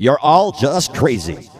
You're all just crazy.